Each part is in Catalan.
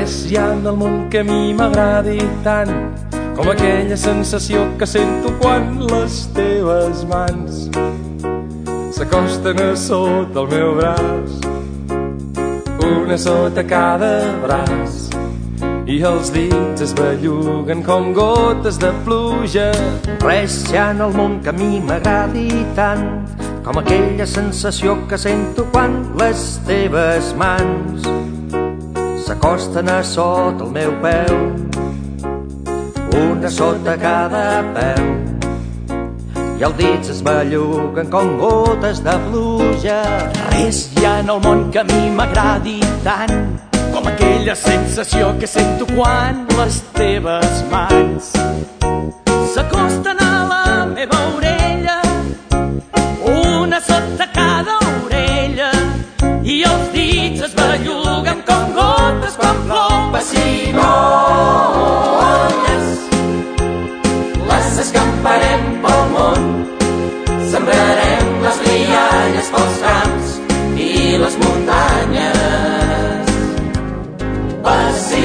Res hi ha en el món que a mi m'agradi tant com aquella sensació que sento quan les teves mans s'acosten a sota el meu braç una sota cada braç i els dits es belluguen com gotes de pluja. Res hi ha en el món que a mi m'agradi tant com aquella sensació que sento quan les teves mans s'acosten a sota el meu peu, una sota cada peu, i els dits es belluguen com gotes de pluja. Res hi ha en el món que a mi m'agradi tant com aquella sensació que sento quan les teves mans s'acosten a Pessigolles, les escamparem pel món, sembrarem les lianes pels camps i les muntanyes. Pessigolles,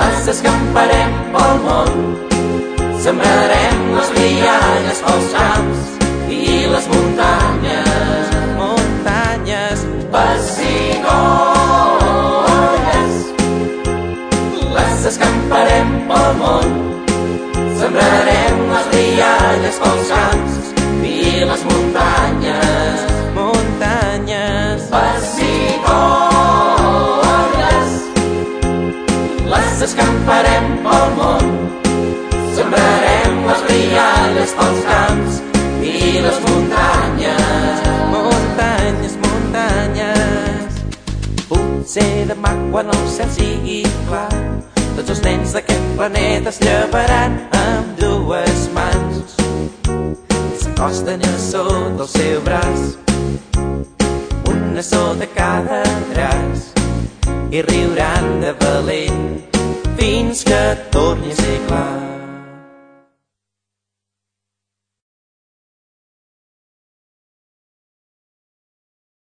les escamparem pel món, sembrarem les lianes pels camps i les muntanyes. Món, sembrarem les rialles pels camps i les muntanyes. muntanyes, Pessigolles. Les escamparem pel món, sembrarem les rialles pels camps i les muntanyes. muntanyes, muntanyes. Potser demà quan el cel sigui clar, tots els nens d'aquest planeta es llevaran amb dues mans. S'acosten a sota el seu braç, una sota cada braç, i riuran de valent fins que torni a ser clar.